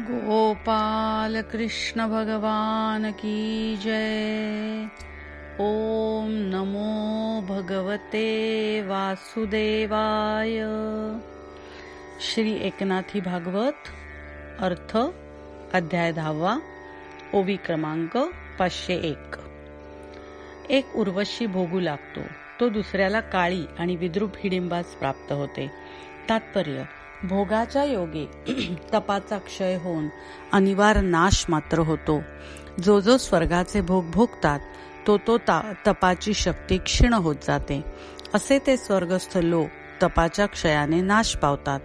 गोपाल कृष्ण भगवान की जय। ओम नमो भगवते वासुदेवाय। श्री एकनाथी भागवत अर्थ अध्याय दहावा ओवी क्रमांक पाचशे एक. एक उर्वशी भोगू लागतो. तो दुसऱ्याला काळी आणि विद्रुप हिडिंबास प्राप्त होते. तात्पर्य भोगाच्या योगे तपाचा क्षय होऊन अनिवार्य नाश मात्र होतो. जो जो स्वर्गाचे भोग भोगतात तो तो तपाची शक्ती क्षीण होत जाते. असे ते स्वर्गस्थ लोक तपाच्या क्षयाने नाश पावतात.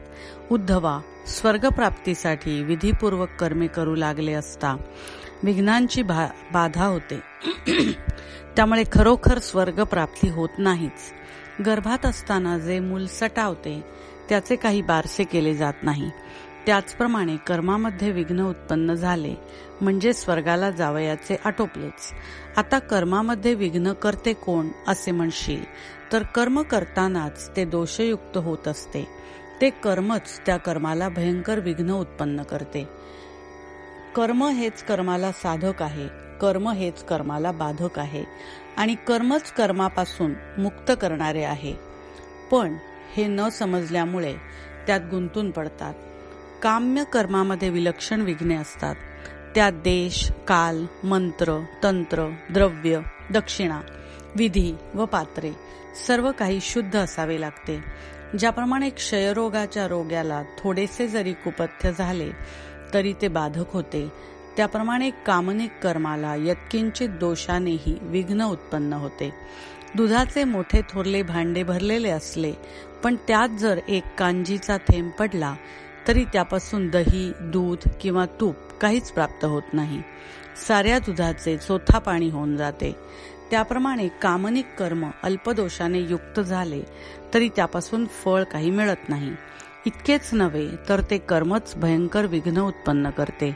उद्धवा स्वर्गप्राप्तीसाठी विधीपूर्वक कर्मे करू लागले असता विघ्नांची बाधा होते. त्यामुळे खरोखर स्वर्गप्राप्ती होत नाहीच. गर्भात असताना जे मूल सटावते त्याचे काही बारसे केले जात नाही. त्याचप्रमाणे कर्मामध्ये विघ्न उत्पन्न झाले म्हणजे स्वर्गाला जावयाचे आटोपलेच. आता कर्मामध्ये विघ्न करते कोण असे म्हणशील. तर कर्म करतानाच ते दोषयुक्त होत असते. ते कर्मच त्या कर्माला भयंकर विघ्न उत्पन्न करते. कर्म हेच कर्माला साधक आहे कर्म हेच कर्माला बाधक आहे आणि कर्मच कर्मापासून मुक्त करणारे आहे. पण हे न समजल्यामुळे त्यात गुंतून पडतात. काम्य कर्मामध्ये विलक्षण विघ्ने असतात. त्यात देश काल मंत्र तंत्र द्रव्य दक्षिणा विधी व पात्रे सर्व काही शुद्ध असावे लागते. ज्याप्रमाणे क्षयरोगाच्या रोग्याला थोडेसे जरी कुपथ्य झाले तरी ते बाधक होते. त्याप्रमाणे कामनिक कर्माला यत्किंचित दोषानेही विघ्न उत्पन्न होते. दुधाचे मोठे थोरले भांडे भरलेले असले पण त्यात जर एक कांजीचा थेंब पडला तरी त्यापासून दही दूध किंवा तूप काहीच प्राप्त होत नाही. साऱ्या दुधाचे चोथा पाणी होऊन जाते. त्याप्रमाणे कामनिक कर्म अल्पदोषाने युक्त झाले तरी त्यापासून फळ काही मिळत नाही. इतकेच नव्हे तर ते कर्मच भयंकर विघ्न उत्पन्न करते.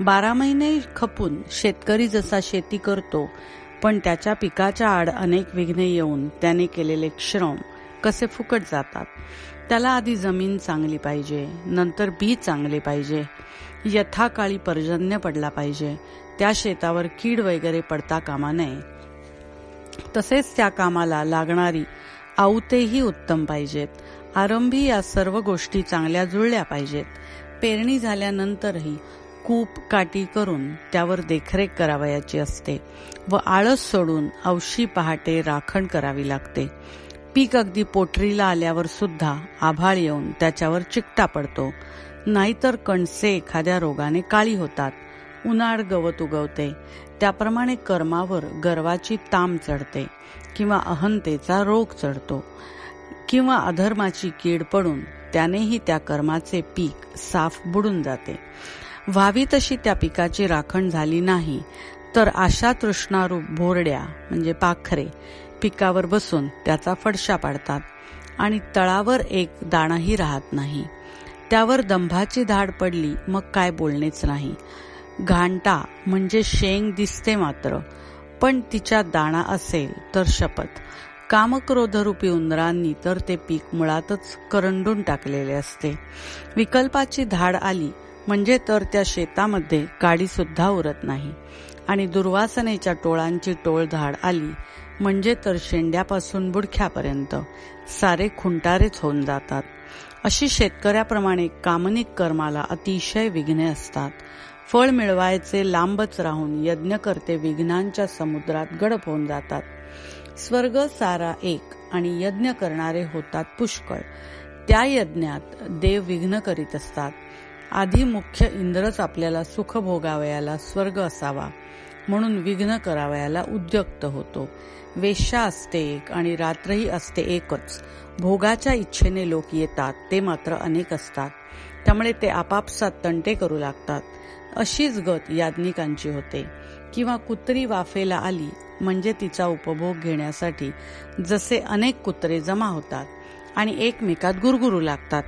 बारा महिने खपून शेतकरी जसा शेती करतो पण त्याच्या पिकाच्या आड अनेक विघ्ने येऊन त्याने केलेले श्रम कसे फुकट जातात? त्याला आधी जमीन चांगली पाहिजे नंतर बी चांगले पाहिजे. यथाकाळी पर्जन्य पडला पाहिजे. त्या शेतावर कीड वगैरे पडता कामा नये. तसेच त्या कामाला लागणारी आवतेही उत्तम पाहिजेत. आरंभी या सर्व गोष्टी चांगल्या जुळल्या पाहिजेत. पेरणी झाल्यानंतरही कूप काटी करून त्यावर देखरेख करावयाची असते व आळस सोडून औशी पहाटे राखण करावी लागते. पीक अगदी पोटरीला आल्यावर सुद्धा आभाळ येऊन त्याच्यावर चिकटा पडतो. नाहीतर कणसे एखाद्या रोगाने काळी होतात. उन्हाळ गवत उगवते. त्याप्रमाणे कर्मावर गर्वाची ताम चढते किंवा अहंतेचा रोग चढतो. किंवा अधर्माची कीड पडून त्यानेही त्या कर्माचे पीक साफ बुडून जाते. व्हावी तशी त्या पिकाची राखण झाली नाही तर आशा तृष्णारूप भोरड्या म्हणजे पाखरे पिकावर बसून त्याचा फडशा पाडतात आणि तळावर एक दाणाही राहत नाही. त्यावर दंभाची धाड पडली मग काय बोलणेच नाही. घांटा म्हणजे शेंग दिसते मात्र पण तिच्या दाणा असेल तर शपथ. कामक्रोधरूपी उंदरांनी तर ते पीक मुळातच करंडून टाकलेले असते. विकल्पाची धाड आली म्हणजे तर त्या शेतामध्ये काडी सुद्धा उरत नाही. आणि दुर्वासनेच्या टोळांची टोळ धाड आली म्हणजे तर शेंड्यापासून बुडख्यापर्यंत. सारे खुंटारेच होऊन जातात. अशी शेतकऱ्याप्रमाणे कामनिक कर्माला अतिशय विघ्ने असतात. फळ मिळवायचे लांबच राहून यज्ञकर्ते विघ्नांच्या समुद्रात गडप होऊन जातात. स्वर्ग सारा एक आणि यज्ञ करणारे होतात पुष्कळ. त्या यज्ञात देव विघ्न करीत असतात. आधी मुख्य इंद्रच आपल्याला सुख भोगावयाला स्वर्ग असावा. म्हणून विघ्न करावयाला उद्युक्त होतो. वेश्या असते एक आणि रात्रही असते एकच. भोगाच्या इच्छेने लोक येतात ते मात्र अनेक असतात. त्यामुळे ते आपापसात तंटे करू लागतात. अशीच गत याज्ञिकांची होते. किंवा कुत्री वाफेला आली म्हणजे तिचा उपभोग घेण्यासाठी जसे अनेक कुत्रे जमा होतात आणि एकमेकात गुरगुरू लागतात.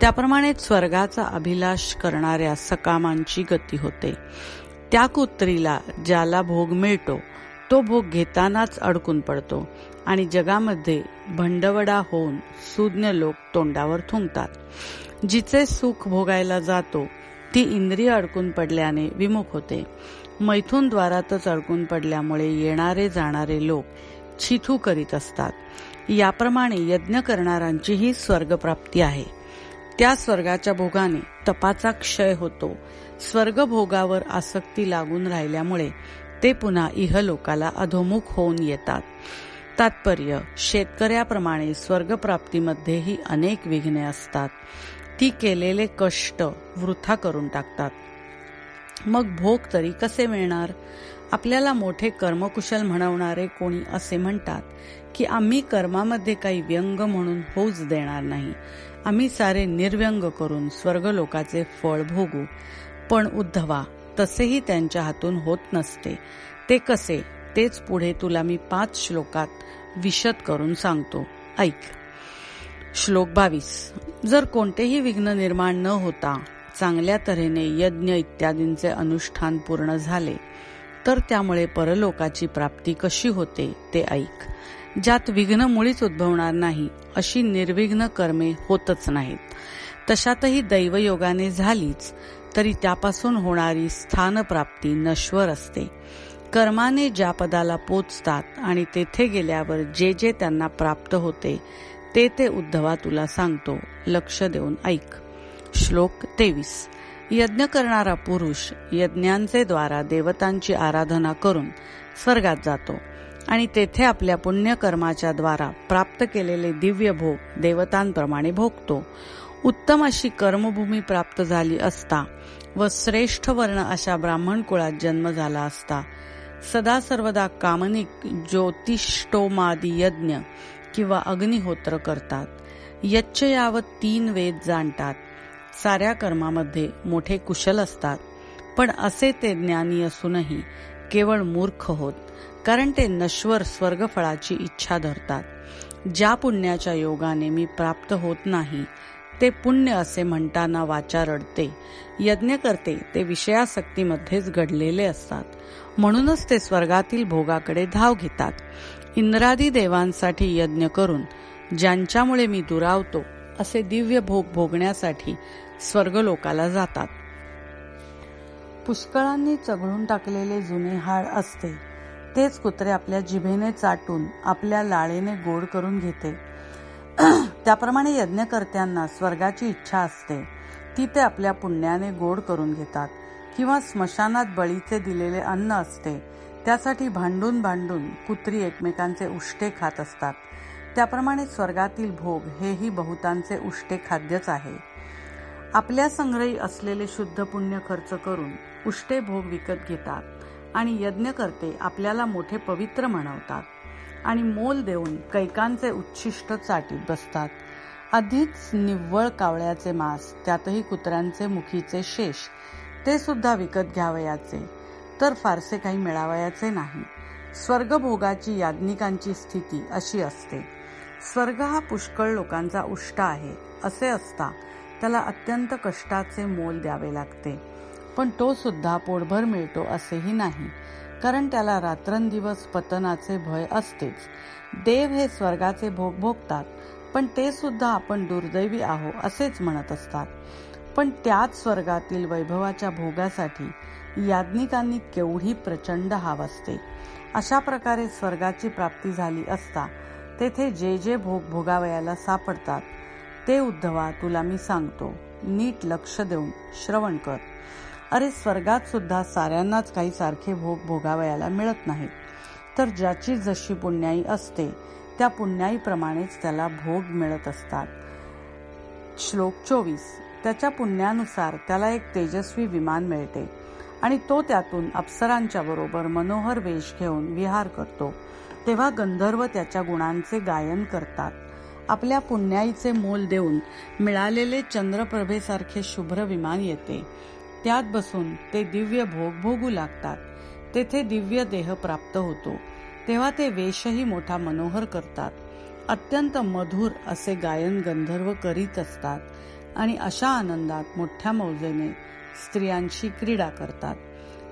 त्याप्रमाणे स्वर्गाचा अभिलाष करणाऱ्या सकामांची गती होते. त्या कुत्रीला ज्याला भोग मिळतो तो भोग घेतानाच अडकून पडतो आणि जगामध्ये भंडवडा होऊन सुज्ञ लोक तोंडावर थुंकतात. जिचे सुख भोगायला जातो ती इंद्रिय अडकून पडल्याने विमुख होते. मैथून द्वारातच अडकून पडल्यामुळे येणारे जाणारे लोक छिथू करीत असतात. याप्रमाणे यज्ञ करणाऱ्यांचीही स्वर्गप्राप्ती आहे. त्या स्वर्गाच्या भोगाने तपाचा क्षय होतो. स्वर्गभोगावर आसक्ती लागून राहिल्यामुळे ते पुन्हा इहलोकाला अधोमुख होऊन येतात. तात्पर्य शेतकऱ्याप्रमाणे स्वर्गप्राप्तीमध्येही अनेक विघ्ने असतात. ती केलेले कष्ट वृथा करून टाकतात. मग भोग तरी कसे मिळणार? आपल्याला मोठे कर्मकुशल म्हणवणारे कोणी असे म्हणतात की आम्ही कर्मामध्ये काही व्यंग म्हणून होऊच देणार नाही. आम्ही सारे निर्व्यंग करून स्वर्गलोकाचे फळ भोगू. पण उद्धवा तसेही त्यांच्या हातून होत नसते. ते कसे? तेच पुढे तुला मी पाच श्लोकात विशद करून सांगतो. ऐक. श्लोक बावीस. जर कोणतेही विघ्न निर्माण न होता चांगल्या तऱ्हेने यज्ञ इत्यादींचे अनुष्ठान पूर्ण झाले तर त्यामुळे परलोकाची प्राप्ती कशी होते ते ऐक. ज्यात विघ्न मुळीच उद्भवणार नाही अशी निर्विघ्न कर्मे होतच नाहीत. तशातही दैवयोगाने झालीच तरी त्यापासून होणारी स्थानप्राप्ती नश्वर असते. कर्माने ज्या पदाला पोचतात आणि तेथे गेल्यावर जे जे त्यांना प्राप्त होते ते ते उद्धवा तुला सांगतो. लक्ष देऊन ऐक. श्लोक तेवीस. यज्ञ करणारा पुरुष यज्ञांचे द्वारा देवतांची आराधना करून स्वर्गात जातो. आणि तेथे आपल्या पुण्यकर्माच्या द्वारा प्राप्त केलेले दिव्य भोग देवतांप्रमाणे भोगतो. उत्तम अशी कर्मभूमी प्राप्त झाली असता व श्रेष्ठ वर्ण अशा ब्राह्मण कुळात जन्म झाला असता सदा सर्वदा कामनिक ज्योतिष्टोमादी यज्ञ किंवा अग्निहोत्र करतात. यच्च यावत तीन वेद जाणतात. साऱ्या कर्मामध्ये मोठे कुशल असतात पण असे ते ज्ञानी असूनही केवळ मूर्ख होत. कारण ते नश्वर स्वर्गफळाची इच्छा धरतात. ज्या पुण्याच्या योगाने मी प्राप्त होत नाही ते पुण्य असे म्हणताना वाचा रडते. यज्ञ करते ते विषयासक्तीमध्येच घडलेले असतात. म्हणूनच ते स्वर्गातील भोगाकडे धाव घेतात. इंद्रादी देवांसाठी यज्ञ करून ज्यांच्यामुळे मी दुरावतो असे दिव्य भोग भोगण्यासाठी स्वर्गलोकाला जातात. पुष्कळांनी चघळून टाकलेले जुने हाड असते. तेच कुत्रे आपल्या जिभेने चाटून आपल्या लाळेने गोड करून घेते. त्याप्रमाणे यज्ञकर्त्यांना स्वर्गाची इच्छा असते. ती ते आपल्या पुण्याने गोड करून घेतात किंवा स्मशानात बळीचे दिलेले अन्न असते. त्यासाठी भांडून भांडून कुत्री एकमेकांचे उष्टे खात असतात. त्याप्रमाणे स्वर्गातील भोग हेही बहुतांचे उष्टे खाद्यच आहे. आपल्या संग्रही असलेले शुद्ध पुण्य खर्च करून उष्टे भोग विकत घेतात. आणि यज्ञकर्ते आपल्याला मोठे पवित्र म्हणवतात आणि मोल देऊन कैकांचे उच्छिष्ट चाटीत बसतात. आधीच निव्वळ कावळ्याचे मांस त्यातही कुत्र्यांचे मुखीचे शेष ते सुद्धा विकत घ्यावयाचे. तर फारसे काही मिळावयाचे नाही. स्वर्गभोगाची याज्ञिकांची स्थिती अशी असते. स्वर्ग हा पुष्कळ लोकांचा उष्ट आहे असे असता त्याला अत्यंत कष्टाचे मोल द्यावे लागते. पण तो सुद्धा पोटभर मिळतो असेही नाही. कारण त्याला रात्रंदिवस पतनाचे भय असतेच. देव हे स्वर्गाचे भोग भोगतात पण ते सुद्धा आपण दुर्दैवी आहो असेच म्हणत असतात. पण त्याच स्वर्गातील वैभवाच्या भोगासाठी याज्ञिकांनी केवढी प्रचंड हाव असते. अशा प्रकारे स्वर्गाची प्राप्ती झाली असता तेथे जे जे भोग भोगावयाला सापडतात ते उद्धवा तुला मी सांगतो नीट लक्ष देऊन श्रवण कर. अरे स्वर्गात सुद्धा साऱ्यांनाच काही सारखे भोग भोगावयाला मिळत नाहीत. तर ज्याची जशी पुण्याई असते त्या पुण्याईप्रमाणेच त्याला भोग मिळत असतात. श्लोक चोवीस. त्याच्या पुण्यानुसार त्याला एक तेजस्वी विमान मिळते आणि तो त्यातून अप्सरांच्या बरोबर मनोहर वेश घेऊन विहार करतो. तेव्हा गंधर्व त्याच्या गुणांचे गायन करतात. आपल्या पुण्याईचे मोल देऊन मिळालेले चंद्रप्रभेसारखे शुभ्र विमान येते. त्यात बसून ते दिव्य भोग भोगू लागतात. तेथे दिव्य देह प्राप्त होतो. तेव्हा ते वेशही मोठा मनोहर करतात. अत्यंत मधुर असे गायन गंधर्व करीत असतात आणि अशा आनंदात मोठ्या मौजेने स्त्रियांशी क्रीडा करतात.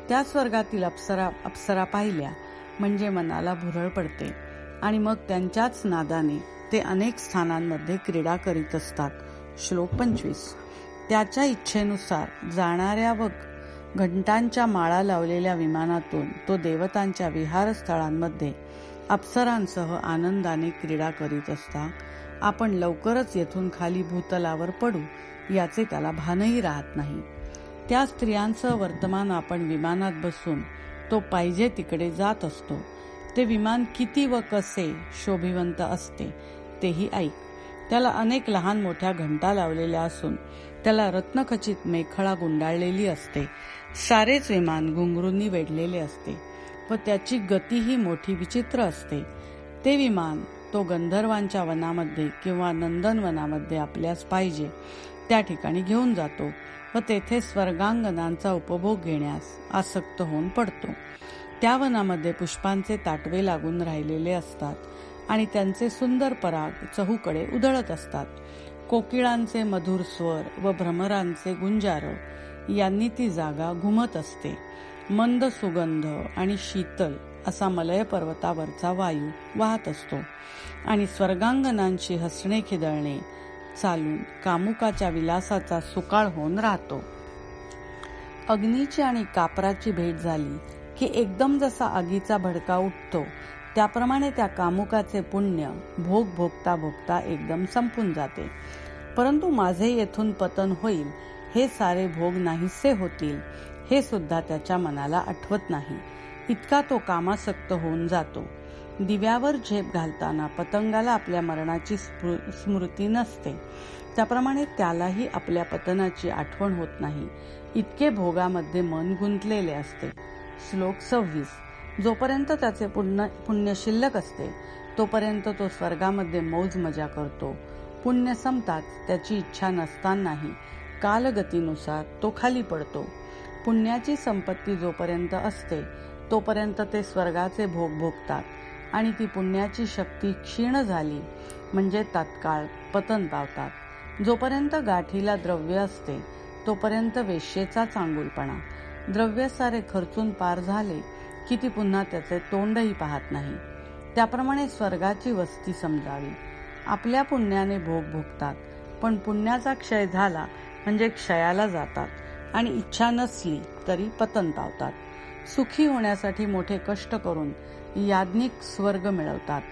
त्या स्वर्गातील अप्सरा अप्सरा पाहिल्या म्हणजे मनाला भुरळ पडते आणि मग त्यांच्याच नादाने ते अनेक स्थानांमध्ये क्रीडा करीत असतात. श्लोक पंचवीस. त्याच्या इच्छेनुसार जाणाऱ्या व घंटांच्या माळा लावलेल्या विमानातून तो देवतांच्या विहारस्थळांमध्ये अप्सरांसह आनंदाने क्रीडा करीत असता आपण लवकरच येथून खाली भूतलावर पडू याचे त्याला भानही राहत नाही. त्या स्त्रियांसह वर्तमान आपण विमानात बसून तो पाहिजे तिकडे जात असतो. ते विमान किती व कसे शोभिवंत असते तेही ऐक. त्याला अनेक लहान मोठ्या घंटा लावलेल्या असून त्याला रत्नखचित मेखळा गुंडाळलेली असते. सारेच विमान घुंगरूंनी वेढलेले असते व त्याची गतीही मोठी विचित्र असते. ते विमान तो गंधर्वांच्या वनामध्ये किंवा नंदनवनामध्ये आपल्यास पाहिजे त्या ठिकाणी घेऊन जातो व तेथे स्वर्गांगनांचा उपभोग घेण्यास आसक्त होऊन पडतो. त्या वनामध्ये पुष्पांचे ताटवे लागून राहिलेले असतात आणि त्यांचे सुंदर पराग चहूकडे उधळत असतात. कोकिळांचे मधुर स्वर व भ्रमरांचे गुंजार यांनी ती जागा घुमत असते. मंद सुगंध आणि शीतल असा मलय पर्वतावरचा वायू वाहत असतो. आणि स्वर्गांगनांची हसणे खिदळणे चालून कामुकाच्या विलासाचा सुकाळ होऊन राहतो. अग्नीची आणि कापराची भेट झाली की एकदम जसा आगीचा भडका उठतो त्याप्रमाणे त्या कामुकाचे पुण्य भोग भोगता भोगता एकदम संपून जाते. परंतु माझे येथून पतन होईल हे सारे भोग नाहीसे होतील हे सुद्धा त्याच्या मनाला आठवत नाही. इतका तो कामासक्त होऊन जातो. दिव्यावर झेप घालताना पतंगाला आपल्या मरणाची स्मृती नसते. त्याप्रमाणे त्यालाही आपल्या पतनाची आठवण होत नाही. इतके भोगामध्ये मन गुंतलेले असते. श्लोक सव्वीस. जोपर्यंत त्याचे पुण्य पुण्य शिल्लक असते तोपर्यंत तो स्वर्गामध्ये मौज मजा करतो. पुण्य संपताच त्याची इच्छा नसतानाही. कालगतीनुसार तो खाली पडतो. पुण्याची संपत्ती जोपर्यंत असते तोपर्यंत ते स्वर्गाचे भोग भोगतात आणि ती पुण्याची शक्ती क्षीण झाली म्हणजे तात्काळ पतन पावतात. जोपर्यंत गाठीला द्रव्य असते तोपर्यंत वेश्येचा चांगुलपणा द्रव्य सारे खर्चून पार झाले की ती पुन्हा त्याचे तोंडही पाहत नाही. त्याप्रमाणे स्वर्गाची वस्ती समजावी. आपल्या पुण्याने भोग भोगतात पण पुण्याचा क्षय झाला म्हणजे क्षयाला जातात आणि इच्छा नसली तरी पतन पावतात. सुखी होण्यासाठी मोठे कष्ट करून याज्ञिक स्वर्ग मिळवतात.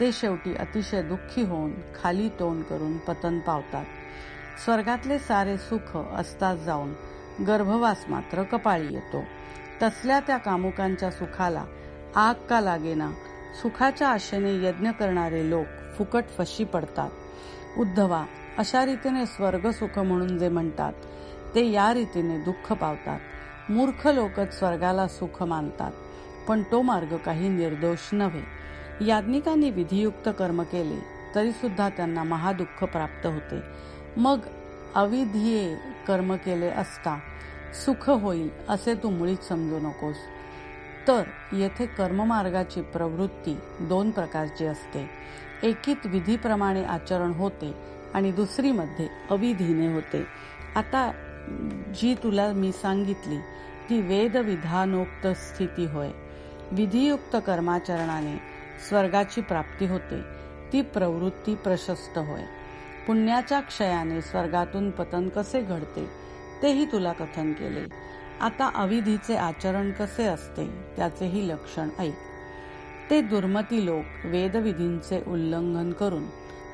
ते शेवटी अतिशय दुःखी होऊन खाली तोंड करून पतन पावतात. स्वर्गातले सारे सुख असतात जाऊन गर्भवास मात्र कपाळी येतो. तसल्या त्या कामुकांच्या सुखाला आग का लागेना? सुखाच्या आशेने यज्ञ करणारे लोक फुकट फशी पडतात. उद्धवा अशा रीतीने स्वर्ग सुख म्हणून जे म्हणतात ते या रीतीने दुःख पावतात. मूर्ख लोकच स्वर्गाला सुख मानतात पण तो मार्ग काही निर्दोष नव्हे. याज्ञिकांनी विधियुक्त कर्म केले तरी सुद्धा त्यांना महादुःख प्राप्त होते. मग अविधिये कर्म केले असता सुख होईल असे तू मुळीच समजू नकोस. तर येथे कर्ममार्गाची प्रवृत्ती दोन प्रकारची असते. एकीत विधीप्रमाणे आचरण होते आणि दुसरीमध्ये अविधीने होते. आता जी तुला मी सांगितली ती वेद विधानोक्त स्थिती होय. विधियुक्त कर्माचरणाने स्वर्गाची प्राप्ती होते. ती प्रवृत्ती प्रशस्त होय. पुण्याच्या क्षयाने स्वर्गातून पतन कसे घडते? तेही तुला कथन केले. आता अविधीचे आचरण कसे असते त्याचेही लक्षण ऐक. ते दुर्मती लोक वेदविधींचे उल्लंघन करून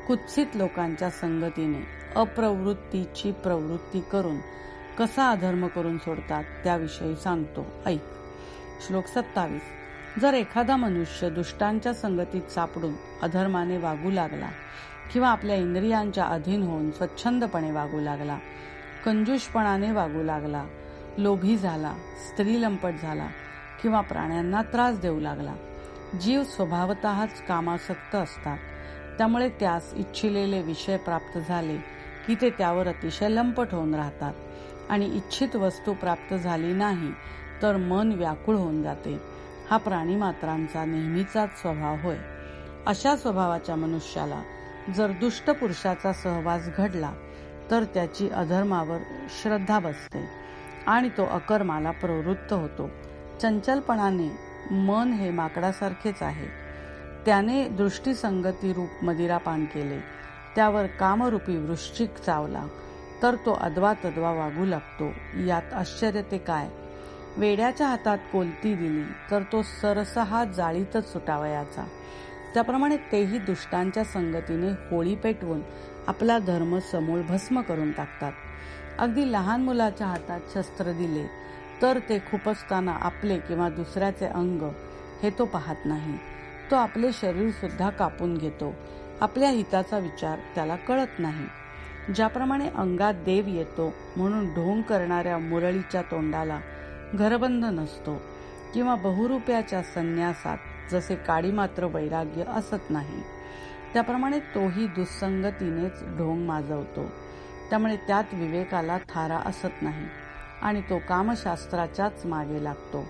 कुत्सित लोकांच्या संगतीने अप्रवृत्तीची प्रवृत्ती करून कसा अधर्म करून सोडतात त्याविषयी सांगतो. ऐक. श्लोक सत्तावीस. जर एखादा मनुष्य दुष्टांच्या संगतीत सापडून अधर्माने वागू लागला किंवा आपल्या इंद्रियांच्या अधीन होऊन स्वच्छंदपणे वागू लागला कंजूषपणाने वागू लागला. लोभी झाला स्त्री लंपट झाला किंवा प्राण्यांना त्रास देऊ लागला. जीव स्वभावतःच कामासक्त असतात. त्यामुळे त्यास इच्छिलेले विषय प्राप्त झाले की ते त्यावर अतिशय लंपट होऊन राहतात. आणि इच्छित वस्तू प्राप्त झाली नाही तर मन व्याकुळ होऊन जाते. हा प्राणी मात्रांचा नेहमीचाच स्वभाव होय. अशा स्वभावाच्या मनुष्याला जर दुष्ट पुरुषाचा सहवास घडला तर त्याची अधर्मावर श्रद्धा बसते आणि तो अकर्माला प्रवृत्त होतो. चंचलपणाने मन हे माकडासारखेच आहे. त्याने दृष्टीसंगती रूप मदिरापान केले. त्यावर कामरूपी वृश्चिक चावला. तर तो अदवा तद्वा वागू लागतो. यात आश्चर्य ते काय? वेड्याच्या हातात कोलती दिली तर तो सरसहा जाळीतच सुटावयाचा. त्याप्रमाणे तेही दुष्टांच्या संगतीने होळी पेटवून आपला धर्म समूळ भस्म करून टाकतात. अगदी लहान मुलाच्या हातात शस्त्र दिले तर ते खुपसताना आपले किंवा दुसऱ्याचे अंग हे तो पाहत नाही. तो आपले शरीर सुद्धा कापून घेतो. आपल्या हिताचा विचार त्याला कळत नाही. ज्याप्रमाणे अंगात देव येतो म्हणून ढोंग करणाऱ्या मुरळीच्या तोंडाला घरबंध नसतो किंवा बहुरुप्याच्या संन्यासात जसे काळी मात्र वैराग्य असत नाही. त्याप्रमाणे तोही दुस्संगतीनेच ढोंग माजवतो. त्यामुळे त्यात विवेकाला थारा असत नाही आणि तो कामशास्त्राच्याच मागे लागतो.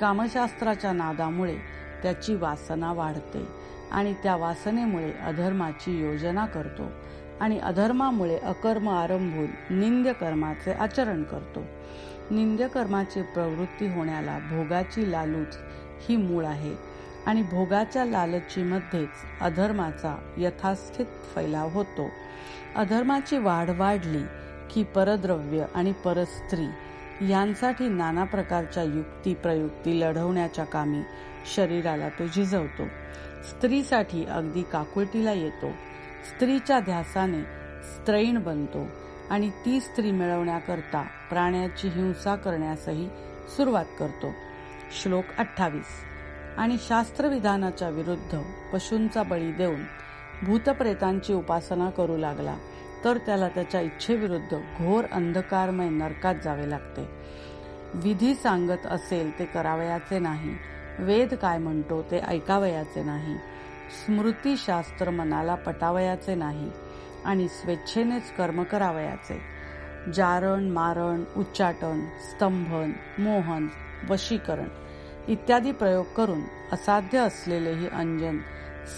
कामशास्त्राच्या नादामुळे त्याची वासना वाढते आणि त्या वासनेमुळे अधर्माची योजना करतो आणि अधर्मामुळे अकर्म आरंभून निंद्य कर्माचे आचरण करतो. निंद्य कर्माची प्रवृत्ती होण्याला भोगाची लालूच ही मूळ आहे. आणि भोगाच्या लालचीमध्येच अधर्माचा यथास्थित फैलाव होतो. अधर्माची वाढ वाढली की परद्रव्य आणि परस्त्री यांसाठी नाना प्रकारच्या युक्ती प्रयुक्ती लढवण्याच्या कामी शरीराला तो झिजवतो. स्त्रीसाठी अगदी काकुळटीला येतो. स्त्रीच्या ध्यासाने स्त्रैण बनतो आणि ती स्त्री मिळवण्याकरता प्राण्याची हिंसा करण्यासही सुरुवात करतो. श्लोक अठ्ठावीस. आणि शास्त्रविधानाच्या विरुद्ध पशूंचा बळी देऊन भूतप्रेतांची उपासना करू लागला तर त्याला त्याच्या इच्छेविरुद्ध घोर अंधकारमय नरकात जावे लागते. विधी सांगत असेल ते करावयाचे नाही वेद काय म्हणतो ते ऐकावयाचे नाही स्मृतीशास्त्र मनाला पटावयाचे नाही आणि स्वेच्छेनेच कर्म करावयाचे. जारण मारण उच्चाटन स्तंभन मोहन वशीकरण इत्यादी प्रयोग करून असाध्य असलेलेही अंजन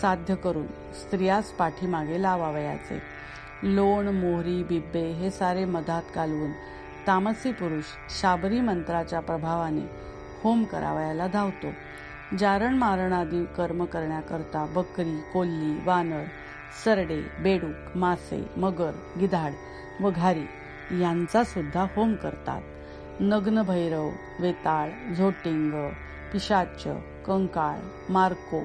साध्य करून स्त्रियास पाठीमागे लावावयाचे लोण मोहरी बिब्बे हे सारे मधात कालवून तामसी पुरुष शाबरी मंत्राच्या प्रभावाने होम करावयाला धावतो. जारण मारण आदी कर्म करण्याकरता बकरी कोल्ली वानर सरडे बेडूक मासे मगर गिधाड व घारी यांचा सुद्धा होम करतात. नग्न भैरव वेताळ झोटिंग पिशाच कंकाळ मार्को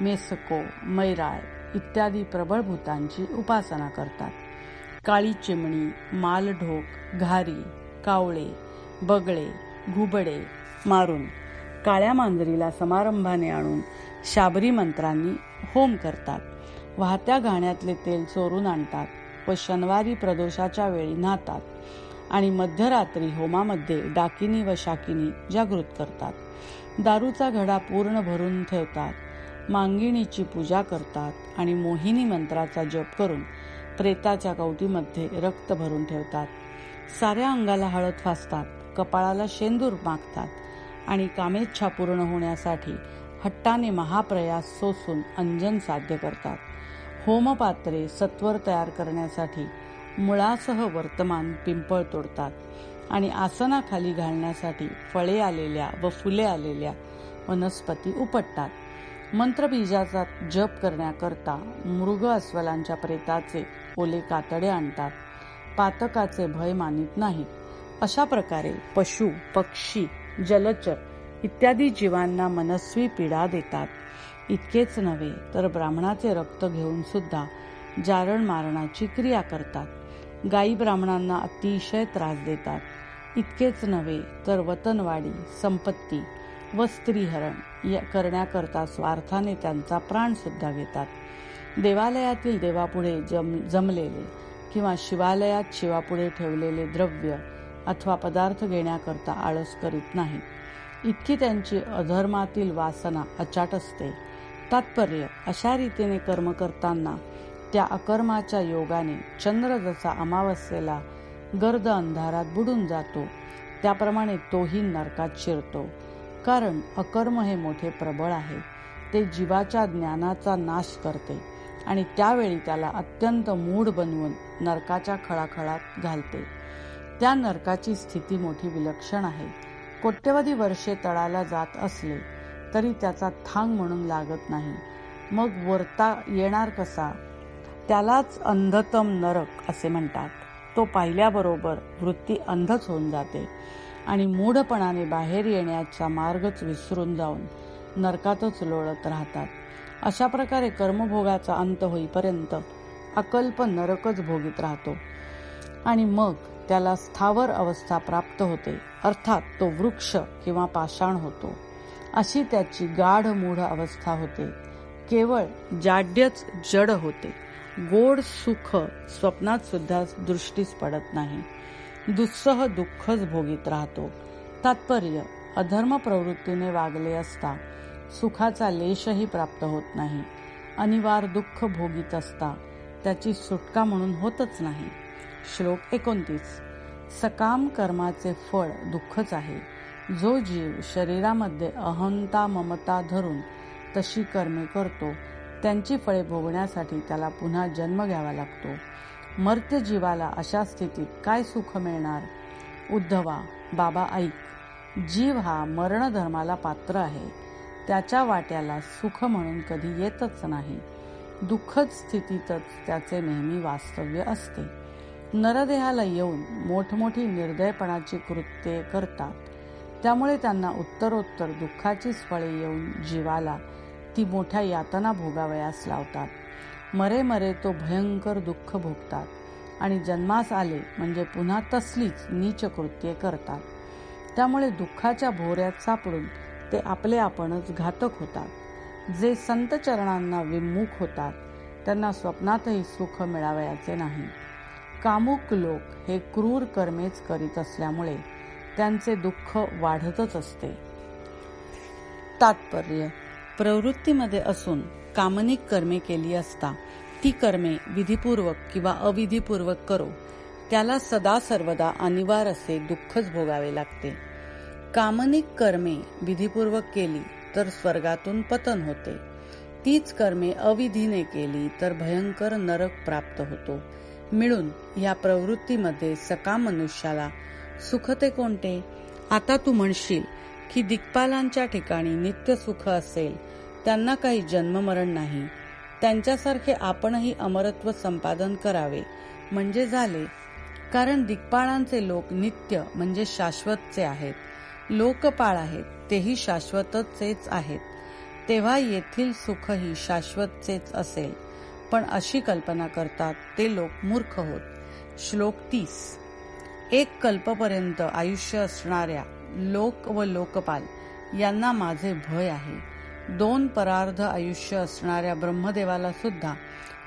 मेसको मैराळ इत्यादी प्रबळ भूतांची उपासना करतात. काळी चिमणी मालढोक घारी कावळे बगळे घुबडे मारून काळ्या मांजरीला समारंभाने आणून शाबरी मंत्रांनी होम करतात. वाहत्या गाण्यातले तेल चोरून आणतात व शनिवारी प्रदोषाच्या वेळी न्हातात आणि मध्यरात्री होमामध्ये डाकिनी व शाकिनी जागृत करतात. दारूचा घडा पूर्ण भरून ठेवतात मांगिणीची पूजा करतात आणि मोहिनी मंत्राचा जप करून प्रेताच्या कवटीमध्ये रक्त भरून ठेवतात. साऱ्या अंगाला हळद फासतात कपाळाला शेंदूर मागतात आणि कामेच्छा पूर्ण होण्यासाठी हट्टाने महाप्रयास सोसून अंजन साध्य करतात. होमपात्रे सत्वर तयार करण्यासाठी मुळासह वर्तमान पिंपळ तोडतात. आणि आसनाखाली घालण्यासाठी फळे आलेल्या व फुले आलेल्या वनस्पती उपटतात. मंत्रबीजाचा जप करण्याकरता मृग अस्वलांच्या प्रेताचे ओले कातडे आणतात. पातकाचे भय मानित नाहीत अशा प्रकारे पशु पक्षी जलचर इत्यादी जीवांना मनस्वी पीडा देतात. इतकेच नव्हे तर ब्राह्मणाचे रक्त घेऊन सुद्धा जारण मारणाची क्रिया करतात. गायी ब्राह्मणांना अतिशय त्रास देतात. इतकेच नव्हे तर वतनवाडी संपत्ती व स्त्रीहरण करण्याकरता स्वार्थाने त्यांचा प्राण सुद्धा घेतात. देवालयातील देवापुढे जम जमलेले किंवा शिवालयात शिवापुढे ठेवलेले द्रव्य अथवा पदार्थ घेण्याकरता आळस करीत नाही इतकी त्यांची अधर्मातील वासना अचाट असते. तात्पर्य अशा रीतीने कर्म करताना त्या अकर्माच्या योगाने चंद्र जसा अमावस्येला गर्द अंधारात बुडून जातो. त्याप्रमाणे तोही नरकात शिरतो. कारण अकर्म हे मोठे प्रबळ आहे. ते जीवाच्या ज्ञानाचा नाश करते आणि त्यावेळी त्याला अत्यंत मूढ बनवून नरकाच्या खळाखळात घालते. त्या नरकाची स्थिती मोठी विलक्षण आहे. कोट्यवधी वर्षे तळाला जात असले तरी त्याचा थांग म्हणून लागत नाही. मग वरता येणार कसा? त्यालाच अंधतम नरक असे म्हणतात. तो पाहिल्याबरोबर वृत्ती अंधच होऊन जाते. आणि मूढपणाने बाहेर येण्याचा मार्गच विसरून जाऊन नरकातच लोळत राहतात. अशा प्रकारे कर्मभोगाचा अंत होईपर्यंत अकल्प नरकच भोगीत राहतो. आणि मग त्याला स्थावर अवस्था प्राप्त होते. अर्थात तो वृक्ष किंवा पाषाण होतो. अशी त्याची गाढ मूढ अवस्था होते. केवळ जाड्यच जड होते. गोड सुख स्वप्नात सुद्धा दृष्टीस पडत नाही. दुस्सह दुःखच भोगीत राहतो. तात्पर्य अधर्म प्रवृत्तीने वागले असता सुखाचा लेशही प्राप्त होत नाही. अनिवार दुःख भोगीत असता त्याची सुटका म्हणून होतच नाही. श्लोक एकोणतीस. सकाम कर्माचे फळ दुःखच आहे. जो जीव शरीरामध्ये अहंता ममता धरून तशी कर्मे करतो त्यांची फळे भोगण्यासाठी त्याला पुन्हा जन्म घ्यावा लागतो. मर्त्य जीवाला अशा स्थितीत काय सुख मिळणार? उद्धवा बाबा ऐक. जीव हा मरणधर्माला पात्र आहे. त्याच्या वाट्याला सुख म्हणून कधी येतच नाही. दुःखद स्थितीतच त्याचे नेहमी वास्तव्य असते. नरदेहाला येऊन मोठमोठी निर्दयपणाची कृत्ये करतात. त्यामुळे त्यांना उत्तरोत्तर दुःखाचीच फळे येऊन जीवाला ती मोठ्या यातना भोगावयास लावतात. मरे मरे तो भयंकर दुःख भोगतात. आणि जन्मास आले म्हणजे पुन्हा तसलीच नीच कृत्ये करतात. त्यामुळे दुःखाच्या भोऱ्यात सापडून ते आपले आपणच घातक होतात. जे संत चरणांना विमुख होतात त्यांना स्वप्नातही सुख मिळावयाचे नाही. कामुक लोक हे क्रूर कर्मेच करीत असल्यामुळे त्यांचे दुःख वाढतच असते. तात्पर्य प्रवृत्तीमध्ये असून कामनिक कर्मे केली असता ती कर्मे विधीपूर्वक किंवा अविधीपूर्वक करो. त्याला सदा सर्वदा अनिवार असे दुःखच भोगावे लागते. कामनिक कर्मे विधीपूर्वक केली तर स्वर्गातून पतन होते. तीच कर्मे अविधीने केली तर भयंकर नरक प्राप्त होतो. मिळून या प्रवृत्तीमध्ये सका मनुष्याला सुखते कोणते? आता तू म्हणशील की दिग्पालांच्या ठिकाणी नित्य सुख असेल त्यांना काही जन्ममरण नाही. त्यांच्यासारखे आपणही अमरत्व संपादन करावे. म्हणजे झाले कारण दिग्पाळांचे लोक नित्य म्हणजे शाश्वतचे आहेत. लोकपाळ आहेत तेही शाश्वतचेच आहेत. तेव्हा येथील सुखही शाश्वतचेच असेल. पण अशी कल्पना करतात ते लोक मूर्ख होत. श्लोक तीस. एक कल्पपर्यंत आयुष्य असणाऱ्या लोक व लोकपाल यांना माझे भय आहे. दोन परार्ध आयुष्य असणाऱ्या ब्रह्मदेवाला सुद्धा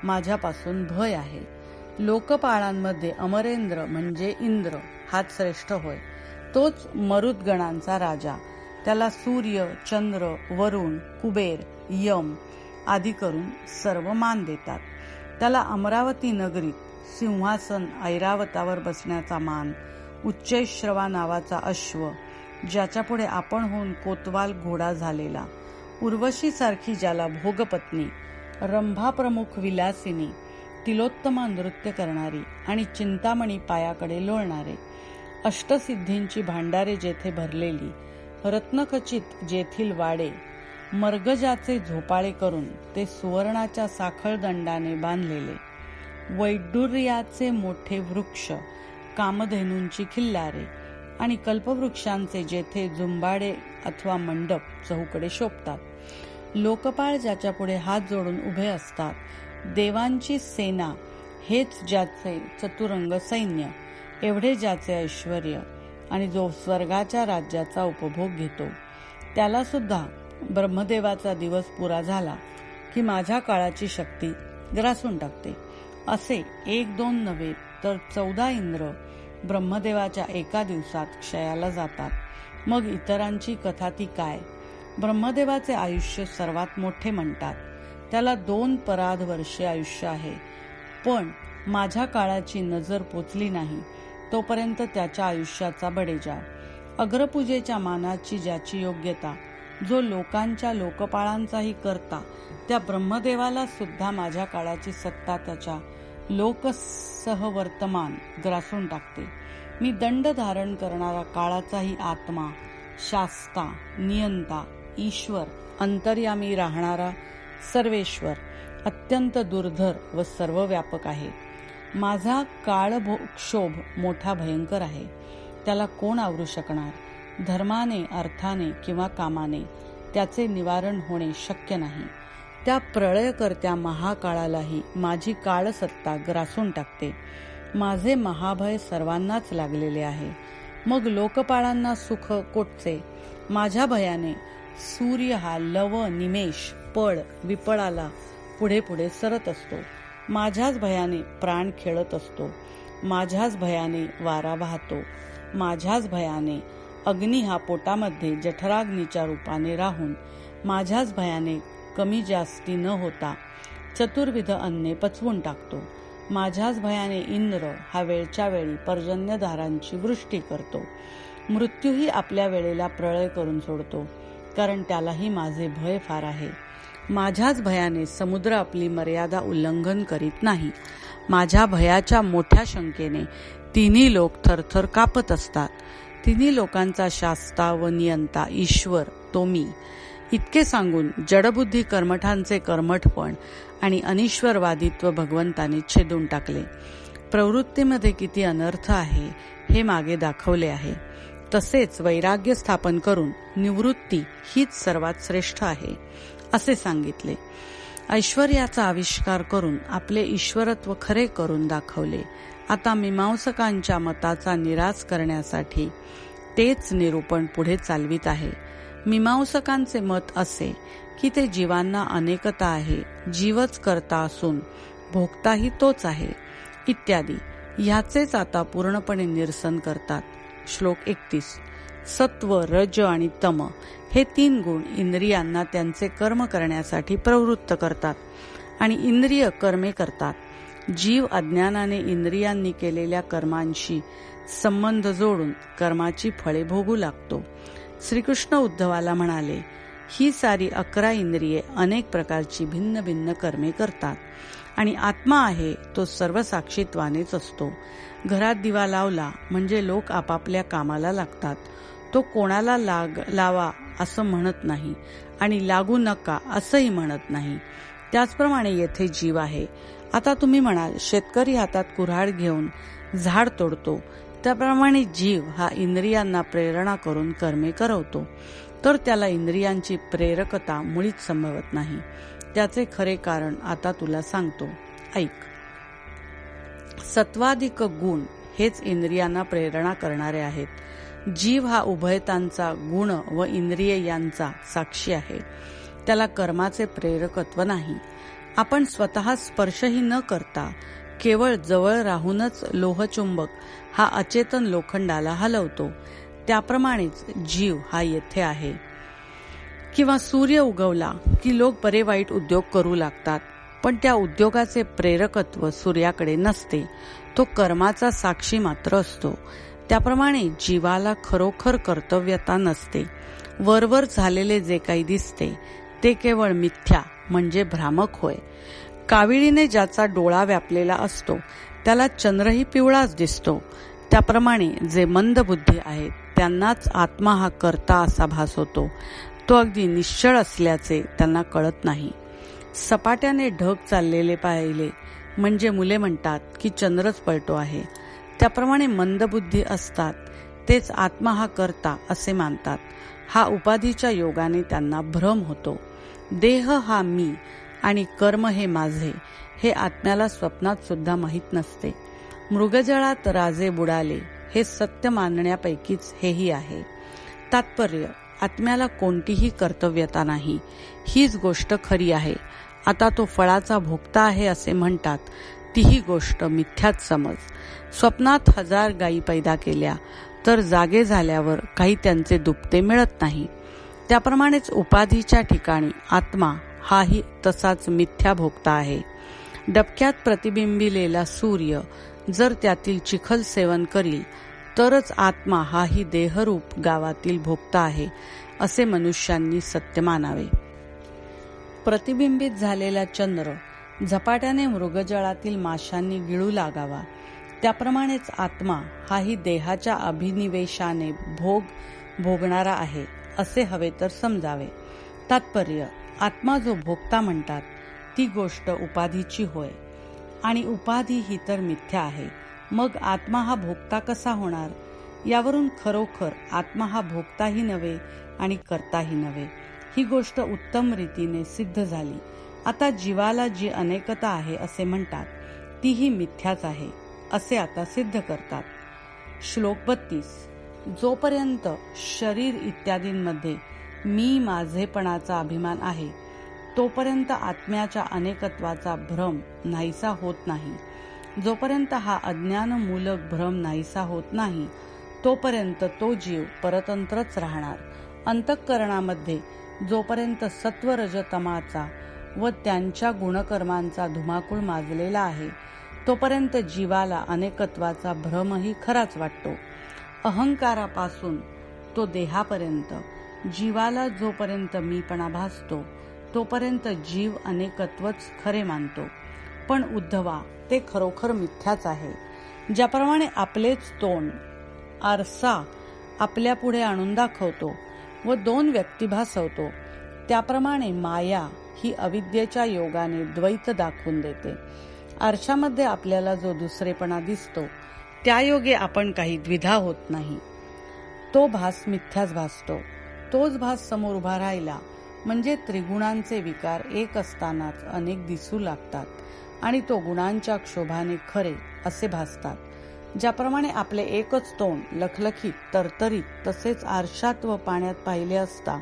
माझ्यापासून भय आहे. लोकपाळांमध्ये अमरेंद्र म्हणजे इंद्र हाच श्रेष्ठ होय. तोच मरुदगणांचा राजा. त्याला सूर्य चंद्र वरुण कुबेर यम आदी करून सर्व मान देतात. त्याला अमरावती नगरीत सिंहासन ऐरावतावर बसण्याचा मान उच्चैश्रवा नावाचा अश्व ज्याच्या पुढे आपण होऊन कोतवाल घोडा झालेला. उर्वशी सारखी ज्याला भोगपत्नी रंभा प्रमुख विलासिनी तिलोत्तमा नृत्य करणारी आणि चिंतामणी पायाकडे लोळणारे. अष्टसिद्धींची भांडारे जेथे भरलेली रत्नखचित जेथील वाडे मर्गजाचे झोपाळे करून ते सुवर्णाच्या साखळदंडाने बांधलेले. वैडुर्याचे मोठे वृक्ष कामधेनूंची खिल्लारे आणि कल्पवृक्षांचे जेथे झुंबाडे अथवा मंडप चहूकडे शोभतात. लोकपाळ ज्याच्या पुढे हात जोडून उभे असतात देवांची सेना हेच ज्याचे चतुरंग सैन्य एवढे ज्याचे ऐश्वर आणि जो स्वर्गाच्या राज्याचा उपभोग घेतो. त्याला सुद्धा ब्रह्मदेवाचा दिवस पुरा झाला की माझ्या काळाची शक्ती ग्रासून टाकते. असे एक दोन नव्हे तर चौदा इंद्र ब्रह्मदेवाच्या एका दिवसात क्षयाला जातात. मग इतरांची कथा ती काय? ब्रह्मदेवाचे आयुष्य सर्वात मोठे म्हणतात. त्याला दोन पराध वर्षे आयुष्य आहे. पण माझ्या काळाची नजर पोचली नाही. तोपर्यंत त्याच्या आयुष्याचा बडेजा. अग्रपूजेच्या मानाची ज्याची योग्यता जो लोकांच्या लोकपाळांचाही करता त्या ब्रह्मदेवाला सुद्धा माझ्या काळाची सत्ता त्याच्या लोकसहवर्तमान ग्रासून टाकते. मी दंड धारण करणारा काळाचाही आत्मा शास्ता नियंता ईश्वर अंतर्यामी राहणारा सर्वेश्वर अत्यंत दुर्धर व सर्वव्यापक आहे. माझा काळभोक्षोभ मोठा भयंकर आहे. त्याला कोण आवरू शकणार? धर्माने अर्थाने किंवा कामाने त्याचे निवारण होणे शक्य नाही. त्या प्रळयकर्त्या महाकाळालाही माझी काळसत्ता ग्रासून टाकते. माझे महाभय सर्वांनाच लागलेले आहे. मग लोकपाळांना सुख कोटचे. माझ्या भयाने सूर्य हा लव निमेष पळ विपळाला पुढे पुढे सरत असतो. माझ्याच भयाने प्राण खेळत असतो. माझ्याच भयाने वारा वाहतो. माझ्याच भयाने अग्नी हा पोटामध्ये जठराग्नीच्या रूपाने राहून. माझ्याच भयाने कमी जास्ती न होता चतुर्विध अन्ने पचवून टाकतो. माझ्याच भयाने इंद्र हा वेळच्या वेळी पर्जन्यधारांची वृष्टी करतो. मृत्यूही आपल्या वेळेला प्रळय करून सोडतो कारण त्यालाही माझे भय फार आहे. माझ्याच भयाने समुद्र आपली मर्यादा उल्लंघन करीत नाही. माझ्या भयाच्या मोठ्या शंकेने तिन्ही लोक थरथर कापत असतात. तिन्ही लोकांचा शास्ता व नियंता ईश्वर तो मी. इतके सांगून जडबुद्धी कर्मठांचे कर्मठपण आणि अनिश्वरवादित्व भगवंताने छेदून टाकले. प्रवृत्तीमध्ये किती अनर्थ आहे हे मागे दाखवले आहे. तसेच वैराग्य स्थापन करून निवृत्ती हीच सर्वात श्रेष्ठ आहे असे सांगितले. ऐश्वर्याचा आविष्कार करून आपले ईश्वरत्व खरे करून दाखवले. आता मीमांसकांच्या मताचा निराश करण्यासाठी तेच निरूपण पुढे चालवित आहे. मीमांसकांचे मत असे की ते जीवांना अनेकता आहे जीवच करता असून भोगताही तोच आहे इत्यादी. ह्याचेच आता पूर्णपणे निरसन करतात. श्लोक एकतीस. सत्व रज आणि तम हे तीन गुण इंद्रियांना त्यांचे कर्म करण्यासाठी प्रवृत्त करतात आणि इंद्रिय कर्मे करतात. जीव अज्ञानाने इंद्रियांनी केलेल्या कर्मांशी संबंध जोडून कर्माची फळे भोगू लागतो. श्रीकृष्ण उद्धवाला म्हणाले ही सारी अकरा इंद्रिये अनेक प्रकारची भिन्न भिन्न कर्मे करतात. आणि आत्मा आहे तो सर्व साक्षीत्वानेच असतो. घरात दिवा लावला म्हणजे लोक आपापल्या कामाला लागतात. तो कोणाला लाग लावा असं म्हणत नाही. आणि लागू नका असंही म्हणत नाही. त्याचप्रमाणे येथे जीव आहे. आता तुम्ही म्हणाल शेतकरी हातात कुऱ्हाड घेऊन झाड तोडतो. त्याप्रमाणे जीव हा इंद्रियांना प्रेरणा करून कर्मे करवतो. तर त्याला इंद्रियांची प्रेरकता मुळीच संभवत नाही. त्याचे खरे कारण आता तुला सांगतो. ऐक. सत्वाधिक गुण हेच इंद्रियांना प्रेरणा करणारे आहेत. जीव हा उभयतांचा गुण व इंद्रिय यांचा साक्षी आहे. त्याला कर्माचे प्रेरकत्व नाही. आपण स्वतः स्पर्शही न करता केवळ जवळ राहूनच लोहचुंबक हा अचेतन लोखंडाला हलवतो. त्याप्रमाणेच जीव हा येथे आहे. किंवा सूर्य उगवला की लोक बरे वाईट उद्योग करू लागतात पण त्या उद्योगाचे प्रेरकत्व सूर्याकडे नसते. तो कर्माचा साक्षी मात्र असतो. त्याप्रमाणे जीवाला खरोखर कर्तव्यता नसते. वरवर झालेले जे काही दिसते ते केवळ मिथ्या म्हणजे भ्रामक होय. काविळीने ज्याचा डोळा व्यापलेला असतो त्याला चंद्रही पिवळाच दिसतो. त्याप्रमाणे जे मंद बुद्धी आहेत त्यांनाच आत्मा हा करता असा भास होतो. तो अगदी निश्चळ असल्याचे त्यांना कळत नाही. सपाट्याने ढग चाललेले पाहिले म्हणजे मुले म्हणतात की चंद्रच पळतो आहे. त्याप्रमाणे मंदबुद्धी असतात तेच आत्मा हा करता असे मानतात. हा उपाधीच्या योगाने त्यांना भ्रम होतो. देह हा मी आणि कर्म हे माझे हे आत्म्याला स्वप्नात सुद्धा माहीत नसते. मृगजळात राजे बुडाले हे सत्य मानण्यापैकीच हेही आहे. तात्पर्य आत्म्याला कोणतीही कर्तव्यता नाही. हीच गोष्ट खरी आहे. आता तो फळाचा भोगता आहे असे म्हणतात. तीही गोष्ट मिथ्यात समज. स्वप्नात हजार गायी पैदा केल्या तर जागे झाल्यावर काही त्यांचे दुपते मिळत नाही. त्याप्रमाणेच उपाधीच्या ठिकाणी आत्मा हाही तसाच मिथ्या भोगता आहे. डबक्यात प्रतिबिंबिलेला सूर्य जर त्यातील चिखल सेवन करील तरच आत्मा हाही देहरूप गावातील भोगता आहे असे मनुष्यांनी सत्य मानावे. प्रतिबिंबित झालेला चंद्र झपाट्याने मृगजळातील माशांनी गिळू लागावा. त्याप्रमाणेच आत्मा हाही देहाच्या अभिनिवेशाने भोग भोगणारा आहे असे हवे तर समजावे. तात्पर्य आत्मा जो भोगता म्हणतात ती गोष्ट उपाधीची होय. आणि उपाधी ही तर मिथ्या आहे. मग आत्मा हा भोगता कसा होणार? यावरून खरोखर आत्मा हा भोगताही नव्हे आणि करताही नव्हे. ही गोष्ट उत्तम रीतीने सिद्ध झाली. आता जीवाला जी अनेकता आहे असे म्हणतात तीही मिथ्याच आहे असे आता सिद्ध करतात. श्लोक बत्तीस. जोपर्यंत शरीर इत्यादींमध्ये मी माझेपणाचा अभिमान आहे. तोपर्यंत आत्म्याच्या अनेकत्वाचा भ्रम नाहीसा होत नाही. जोपर्यंत हा अज्ञानमूलक भ्रम नाहीसा होत नाही तोपर्यंत तो जीव परतंत्रच राहणार. अंतःकरणामध्ये जोपर्यंत सत्वरजतमाचा व त्यांच्या गुणकर्मांचा धुमाकूळ माजलेला आहे तोपर्यंत जीवाला अनेकत्वाचा भ्रमही खराच वाटतो. अहंकारापासून तो देहापर्यंत जीवाला जोपर्यंत मीपणा भासतो तोपर्यंत जीव अनेकत्वच खरे मानतो. पण उद्धवा ते खरोखर मिथ्याच आहे. ज्याप्रमाणे आपलेच तोंड आरसा आपल्या पुढे आणून दाखवतो व दोन व्यक्ती भासवतो त्याप्रमाणे माया ही अविद्येच्या योगाने द्वैत दाखवून देते. आरशामध्ये आपल्याला जो दुसरेपणा दिसतो त्या योगे आपण काही द्विधा होत नाही. तो भास मिथ्याच भासतो. तोच भास समोर उभा राहिला. म्हणजे त्रिगुणांचे विकार एक असतानाच अनेक दिसू लागतात आणि तो गुणांच्या क्षोभाने खरे असे भासतात. ज्याप्रमाणे आपले एकच तोंड लखलखीत तरतरीत तसेच आरशात व पाण्यात पाहिले असता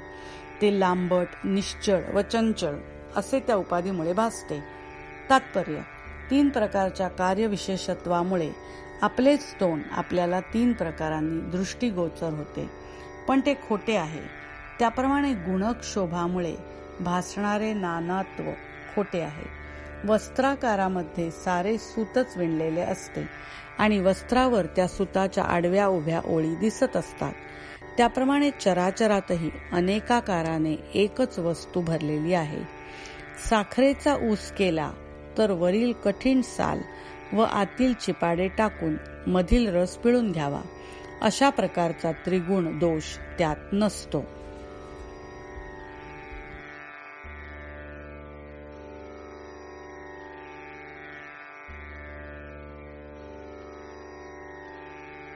ते लांबट निश्चळ व चंचळ असे त्या उपाधीमुळे भासते. तात्पर्य तीन प्रकारच्या कार्यविशेषत्वामुळे आपलेच तोंड आपल्याला तीन प्रकारांनी दृष्टीगोचर होते. पण ते खोटे आहे. त्याप्रमाणे गुणक्षोभामुळे भासणारे नानात्व खोटे आहे. वस्त्राकारामध्ये सारे सूतच विणलेले असते आणि वस्त्रावर त्या सुताच्या आडव्या उभ्या ओळी दिसत असतात. त्याप्रमाणे चराचरातही अनेकाकाराने एकच वस्तू भरलेली आहे. साखरेचा ऊस केला तर वरील कठीण साल व आतील चिपाडे टाकून मधील रस पिळून घ्यावा. अशा प्रकारचा त्रिगुण दोष त्यात नसतो.